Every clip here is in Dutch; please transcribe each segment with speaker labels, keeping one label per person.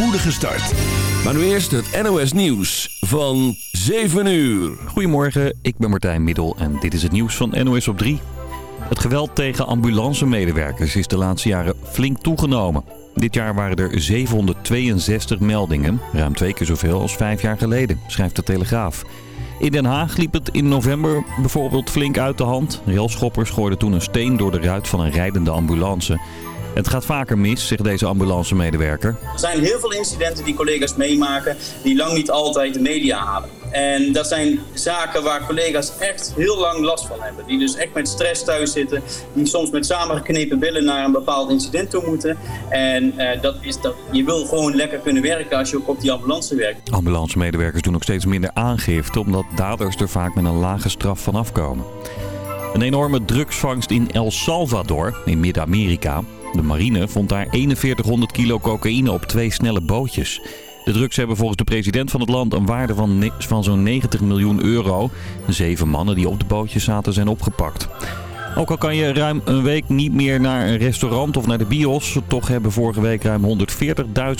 Speaker 1: spoedige start. Maar nu eerst het NOS Nieuws van 7 uur.
Speaker 2: Goedemorgen, ik ben Martijn Middel en dit is het nieuws van NOS op 3. Het geweld tegen ambulancemedewerkers is de laatste jaren flink toegenomen. Dit jaar waren er 762 meldingen, ruim twee keer zoveel als vijf jaar geleden, schrijft de Telegraaf. In Den Haag liep het in november bijvoorbeeld flink uit de hand. Railschoppers gooiden toen een steen door de ruit van een rijdende ambulance. Het gaat vaker mis, zegt deze ambulancemedewerker.
Speaker 3: Er zijn heel veel incidenten die collega's meemaken die lang niet altijd de media halen. En dat zijn zaken waar collega's echt heel lang last van hebben. Die dus echt met stress thuis zitten. Die soms met samengeknepen billen naar een bepaald incident toe moeten. En uh, dat is dat, je wil gewoon lekker kunnen werken als je ook op die ambulance werkt.
Speaker 2: Ambulancemedewerkers doen ook steeds minder aangifte... omdat daders er vaak met een lage straf van afkomen. Een enorme drugsvangst in El Salvador, in Midden-Amerika. De marine vond daar 4100 kilo cocaïne op twee snelle bootjes. De drugs hebben volgens de president van het land een waarde van, van zo'n 90 miljoen euro. Zeven mannen die op de bootjes zaten zijn opgepakt. Ook al kan je ruim een week niet meer naar een restaurant of naar de bios... toch hebben vorige week ruim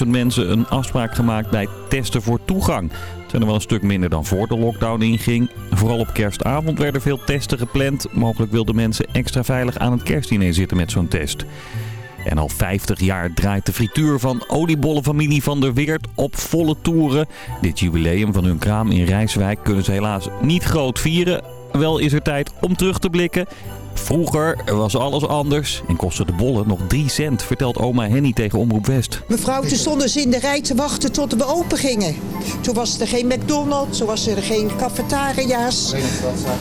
Speaker 2: 140.000 mensen een afspraak gemaakt bij testen voor toegang. Het zijn er wel een stuk minder dan voor de lockdown inging. Vooral op kerstavond werden veel testen gepland. Mogelijk wilden mensen extra veilig aan het kerstdiner zitten met zo'n test. En al 50 jaar draait de frituur van oliebollenfamilie Van der Weert op volle toeren. Dit jubileum van hun kraam in Rijswijk kunnen ze helaas niet groot vieren. Wel is er tijd om terug te blikken. Vroeger was alles anders en kostte de bollen nog 3 cent, vertelt oma Henny tegen Omroep West.
Speaker 4: Mevrouw, toen stonden ze in de rij te wachten tot we open gingen. Toen was er geen McDonald's, toen was er geen cafetaria's.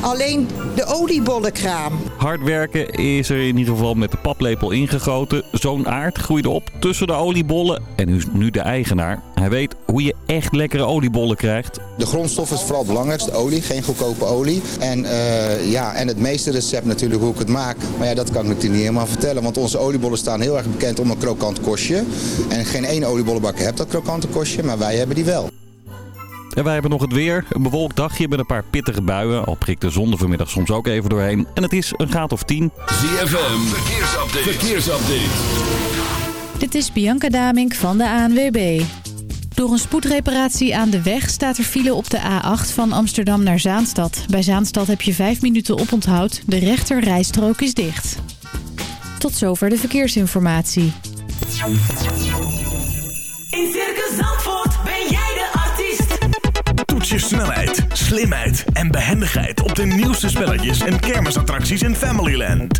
Speaker 4: Alleen de oliebollenkraam.
Speaker 2: Hard werken is er in ieder geval met de paplepel ingegoten. Zo'n aard groeide op tussen de oliebollen en is nu de eigenaar. Hij weet hoe je echt lekkere oliebollen krijgt.
Speaker 5: De grondstof is vooral het belangrijkste, olie, geen goedkope olie. En, uh, ja, en het meeste recept natuurlijk hoe ik het maak. Maar ja, dat kan ik natuurlijk niet helemaal vertellen. Want onze oliebollen staan heel erg bekend om een krokant kostje. En geen één oliebollenbakker heeft dat krokante kostje, maar wij hebben die wel.
Speaker 2: En wij hebben nog het weer. Een bewolkt dagje met een paar pittige buien. Al prikt de zon er vanmiddag soms ook even doorheen. En het is een graad of 10.
Speaker 1: ZFM, verkeersupdate. verkeersupdate.
Speaker 6: Dit is Bianca Damink van de ANWB. Door een spoedreparatie aan de weg staat er file op de A8 van Amsterdam naar Zaanstad. Bij Zaanstad heb je 5 minuten oponthoud. De rechter rijstrook is dicht. Tot zover de verkeersinformatie.
Speaker 7: In Circus Zandvoort ben jij de artiest.
Speaker 1: Toets je snelheid, slimheid en behendigheid op de nieuwste spelletjes en kermisattracties in Familyland.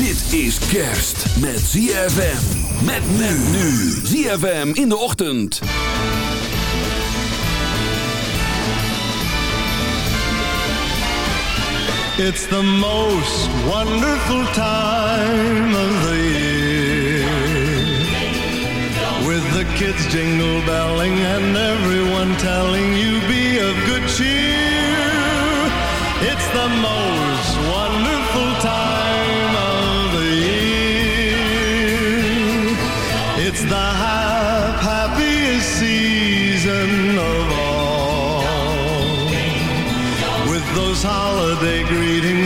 Speaker 8: Dit is kerst met ZFM. Met men nu. ZFM in de ochtend.
Speaker 9: It's the most wonderful time of the year. With the kids jingle belling and everyone telling you be of good cheer.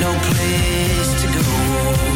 Speaker 10: no place to go.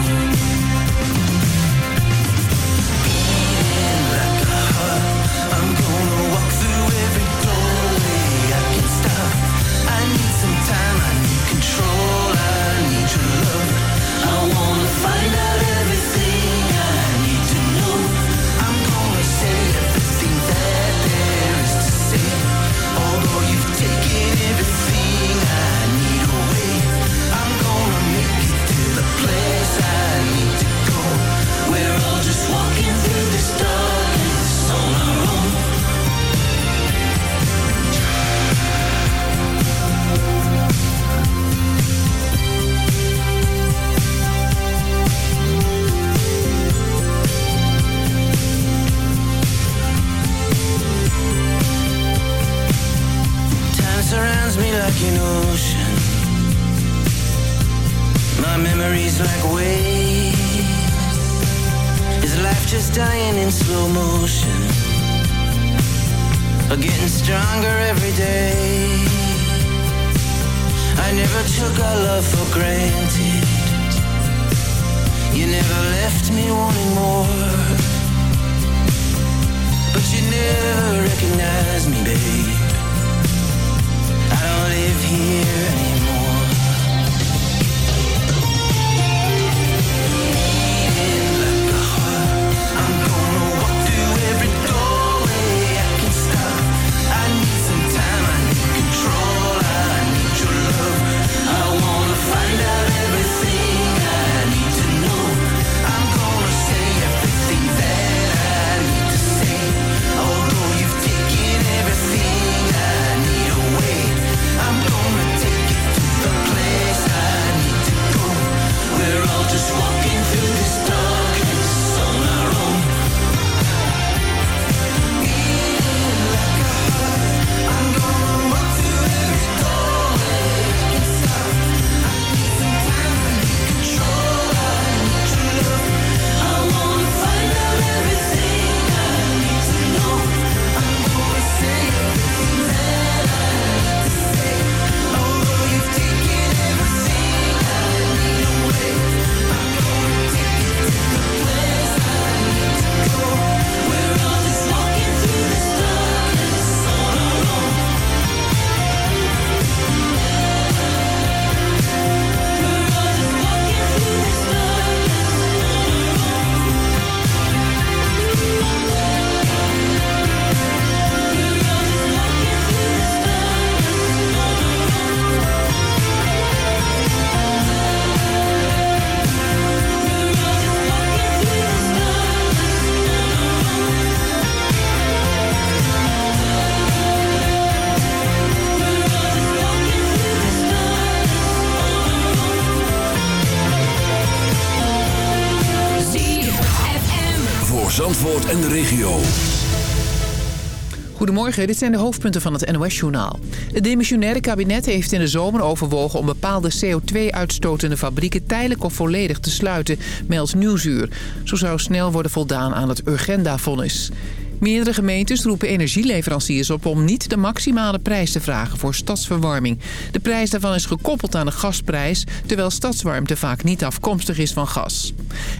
Speaker 11: Goedemorgen, dit zijn de hoofdpunten van het NOS-journaal. Het demissionaire kabinet heeft in de zomer overwogen om bepaalde CO2-uitstotende fabrieken tijdelijk of volledig te sluiten, meldt Nieuwsuur. Zo zou snel worden voldaan aan het Urgenda-vonnis. Meerdere gemeentes roepen energieleveranciers op om niet de maximale prijs te vragen voor stadsverwarming. De prijs daarvan is gekoppeld aan de gasprijs, terwijl stadswarmte vaak niet afkomstig is van gas.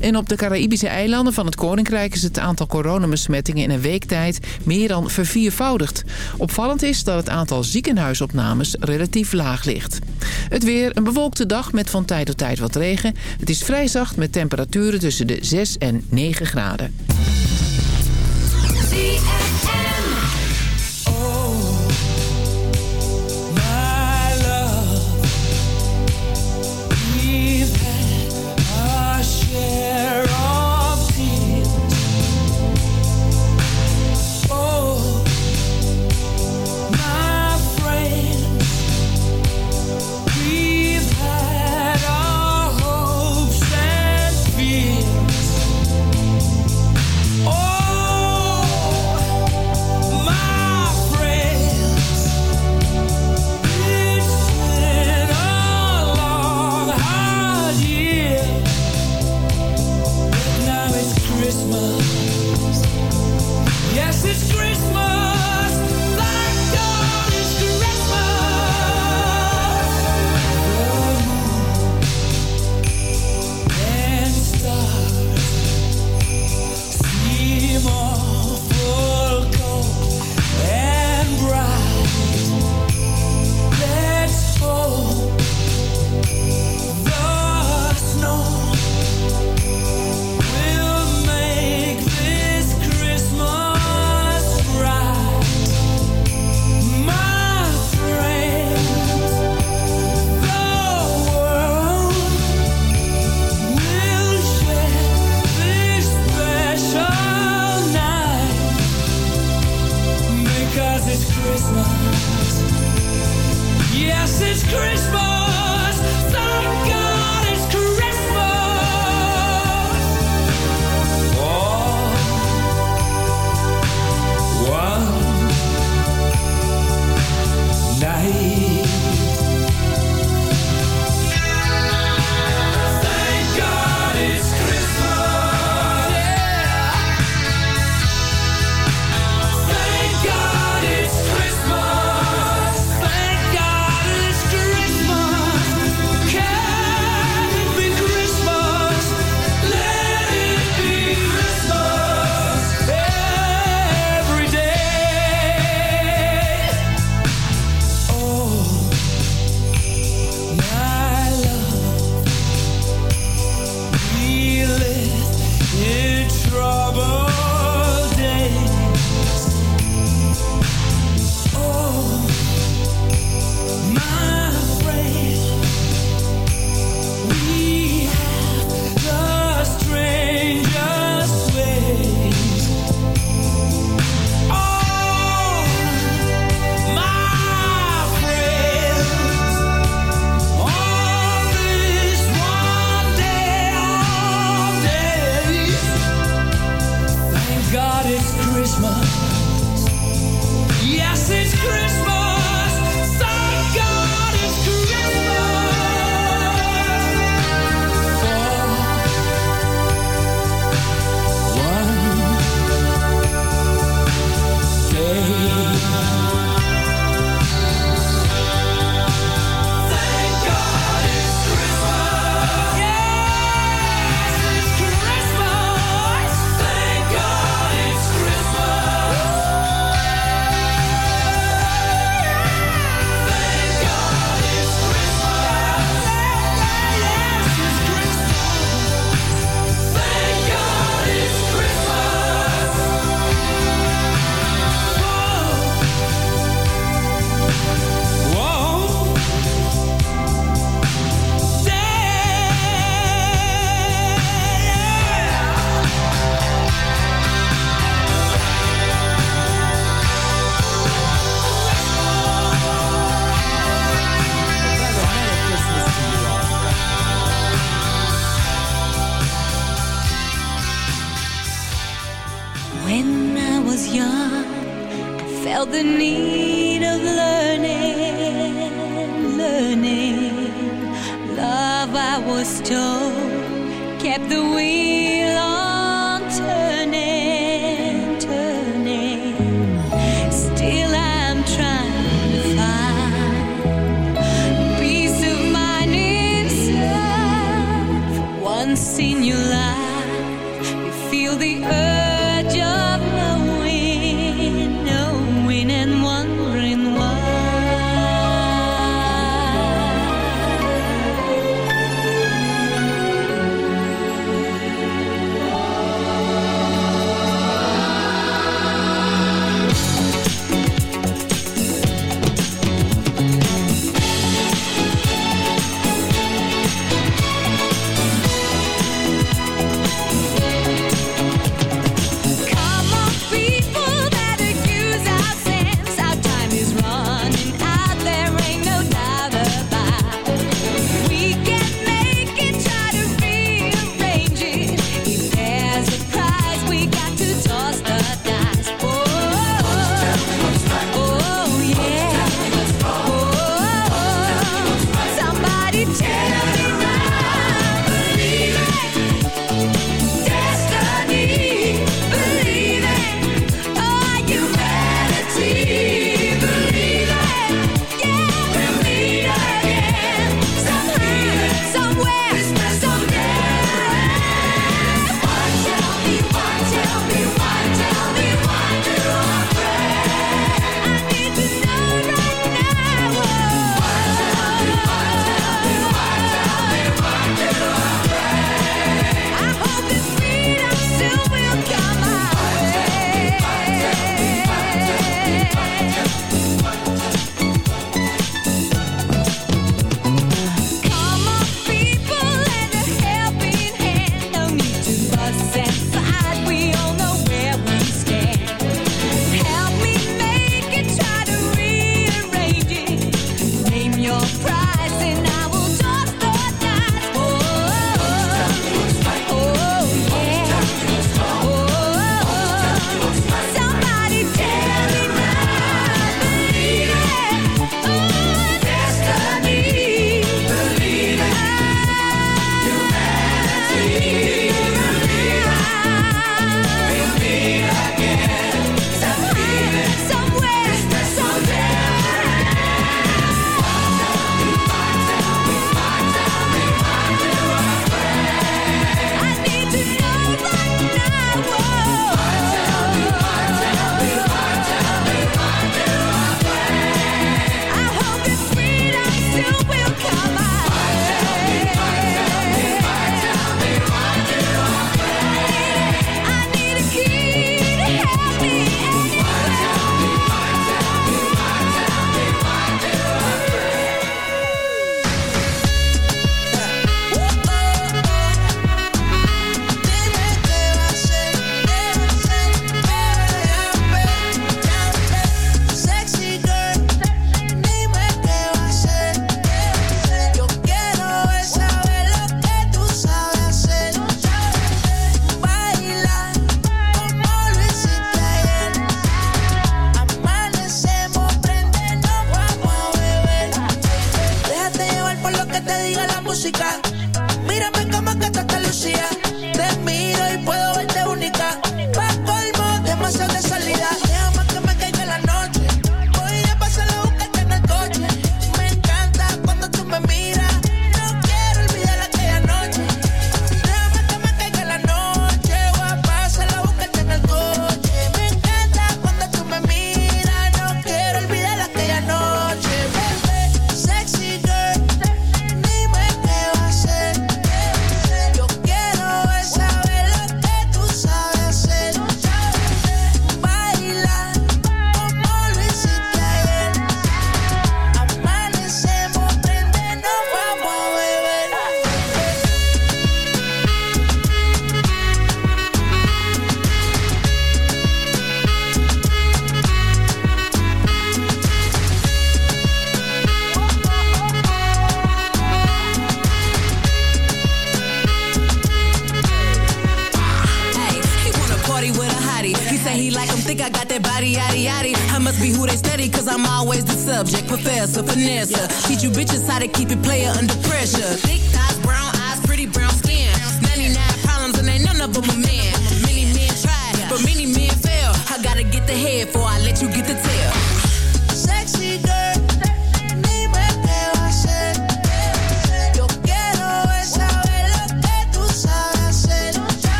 Speaker 11: En op de Caraïbische eilanden van het Koninkrijk is het aantal coronabesmettingen in een week tijd meer dan verviervoudigd. Opvallend is dat het aantal ziekenhuisopnames relatief laag ligt. Het weer een bewolkte dag met van tijd tot tijd wat regen. Het is vrij zacht met temperaturen tussen de 6 en 9 graden.
Speaker 12: ZFM.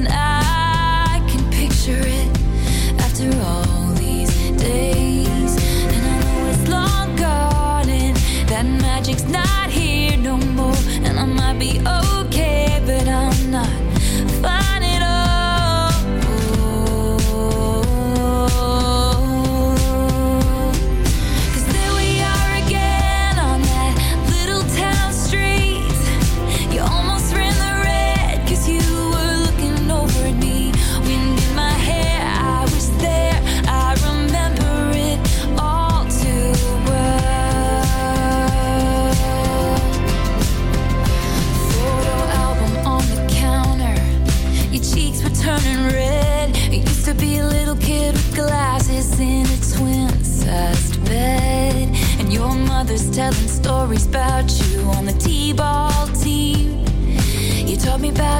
Speaker 13: And
Speaker 14: I. years telling stories about you on the T-ball team. You taught me about